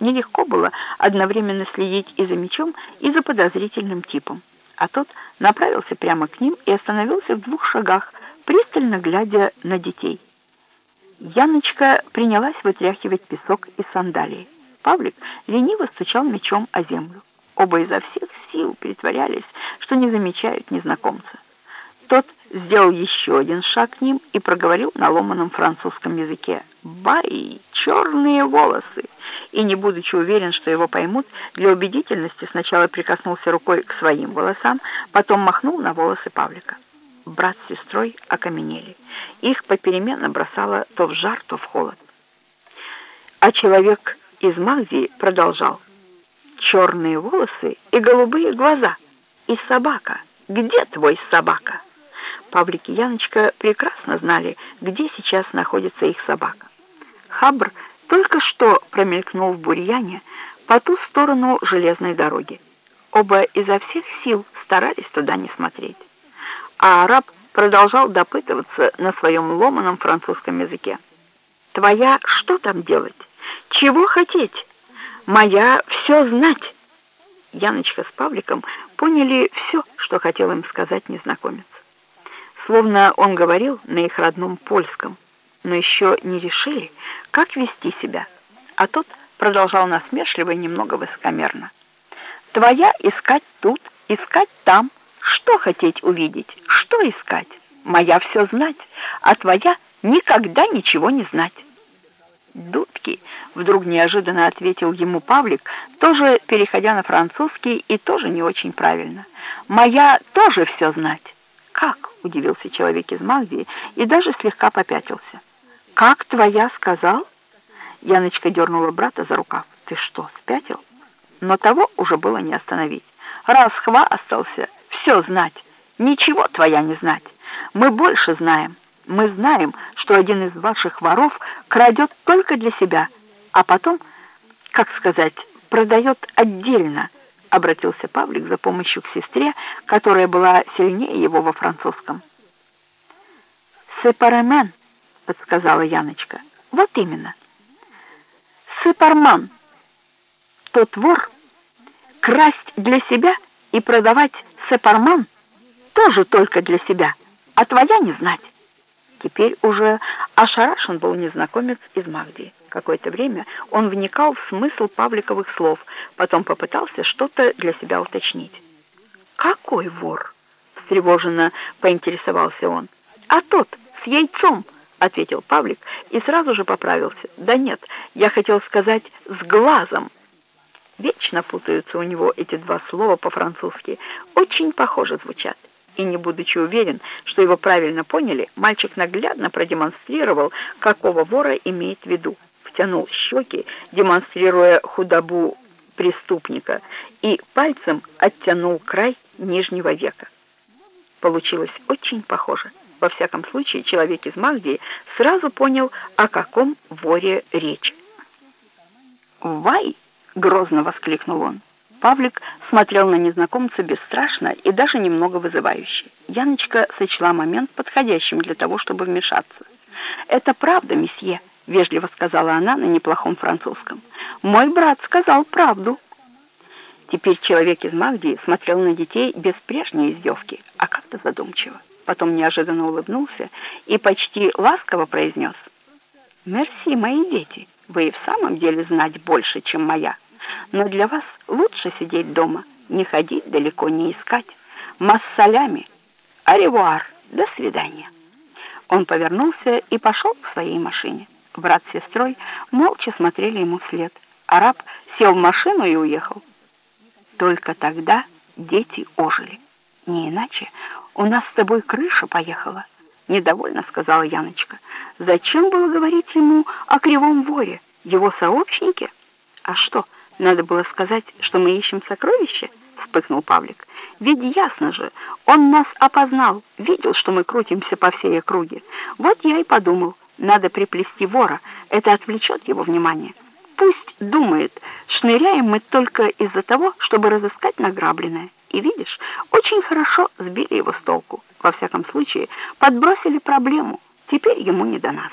Нелегко было одновременно следить и за мечом, и за подозрительным типом. А тот направился прямо к ним и остановился в двух шагах, пристально глядя на детей. Яночка принялась вытряхивать песок из сандалии. Павлик лениво стучал мечом о землю. Оба изо всех сил притворялись, что не замечают незнакомца. Тот сделал еще один шаг к ним и проговорил на ломаном французском языке «Бай! Черные волосы!» И, не будучи уверен, что его поймут, для убедительности сначала прикоснулся рукой к своим волосам, потом махнул на волосы Павлика. Брат с сестрой окаменели. Их попеременно бросало то в жар, то в холод. А человек из Магдии продолжал. «Черные волосы и голубые глаза. И собака. Где твой собака?» Павлик и Яночка прекрасно знали, где сейчас находится их собака. Хабр только что промелькнул в бурьяне по ту сторону железной дороги. Оба изо всех сил старались туда не смотреть. А араб продолжал допытываться на своем ломаном французском языке. «Твоя что там делать? Чего хотеть? Моя все знать!» Яночка с Павликом поняли все, что хотел им сказать незнакомец словно он говорил на их родном польском, но еще не решили, как вести себя. А тот продолжал насмешливо и немного высокомерно. «Твоя искать тут, искать там. Что хотеть увидеть? Что искать? Моя все знать, а твоя никогда ничего не знать». «Дудки», — вдруг неожиданно ответил ему Павлик, тоже переходя на французский и тоже не очень правильно. «Моя тоже все знать». «Как?» — удивился человек из Магдии и даже слегка попятился. «Как твоя сказал?» Яночка дернула брата за рукав. «Ты что, спятил?» Но того уже было не остановить. Раз хва остался, все знать. Ничего твоя не знать. Мы больше знаем. Мы знаем, что один из ваших воров крадет только для себя, а потом, как сказать, продает отдельно, обратился Павлик за помощью к сестре, которая была сильнее его во французском. «Сепаремен», — подсказала Яночка. «Вот именно. Сепарман. Тот вор. Красть для себя и продавать сепарман тоже только для себя, а твоя не знать». Теперь уже ошарашен был незнакомец из Магдии. Какое-то время он вникал в смысл Павликовых слов, потом попытался что-то для себя уточнить. «Какой вор?» — встревоженно поинтересовался он. «А тот, с яйцом!» — ответил Павлик и сразу же поправился. «Да нет, я хотел сказать «с глазом». Вечно путаются у него эти два слова по-французски. Очень похоже звучат и не будучи уверен, что его правильно поняли, мальчик наглядно продемонстрировал, какого вора имеет в виду. Втянул щеки, демонстрируя худобу преступника, и пальцем оттянул край нижнего века. Получилось очень похоже. Во всяком случае, человек из Магдии сразу понял, о каком воре речь. «Вай!» — грозно воскликнул он. Павлик смотрел на незнакомца бесстрашно и даже немного вызывающе. Яночка сочла момент подходящим для того, чтобы вмешаться. «Это правда, месье», — вежливо сказала она на неплохом французском. «Мой брат сказал правду». Теперь человек из Магдии смотрел на детей без прежней издевки, а как-то задумчиво. Потом неожиданно улыбнулся и почти ласково произнес. «Мерси, мои дети, вы и в самом деле знать больше, чем моя» но для вас лучше сидеть дома, не ходить далеко, не искать. Массалями. Аревуар. До свидания. Он повернулся и пошел к своей машине. Брат с сестрой молча смотрели ему вслед. Араб сел в машину и уехал. Только тогда дети ожили. Не иначе у нас с тобой крыша поехала. Недовольно сказала Яночка. Зачем было говорить ему о кривом воре? Его сообщники? А что, надо было сказать, что мы ищем сокровища? Вспыхнул Павлик. Ведь ясно же, он нас опознал, видел, что мы крутимся по всей округе. Вот я и подумал, надо приплести вора, это отвлечет его внимание. Пусть думает, шныряем мы только из-за того, чтобы разыскать награбленное. И видишь, очень хорошо сбили его с толку. Во всяком случае, подбросили проблему. Теперь ему не до нас.